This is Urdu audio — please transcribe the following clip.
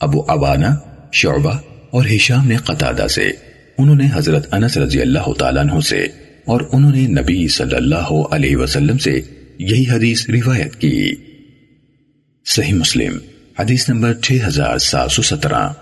ابو عوانہ، شعبہ اور ہشام نے قطادہ سے، انہوں نے حضرت انس رضی اللہ تعالیٰ عنہ سے اور انہوں نے نبی صلی اللہ علیہ وسلم سے یہی حدیث روایت کی۔ صحیح مسلم، حدیث نمبر 6717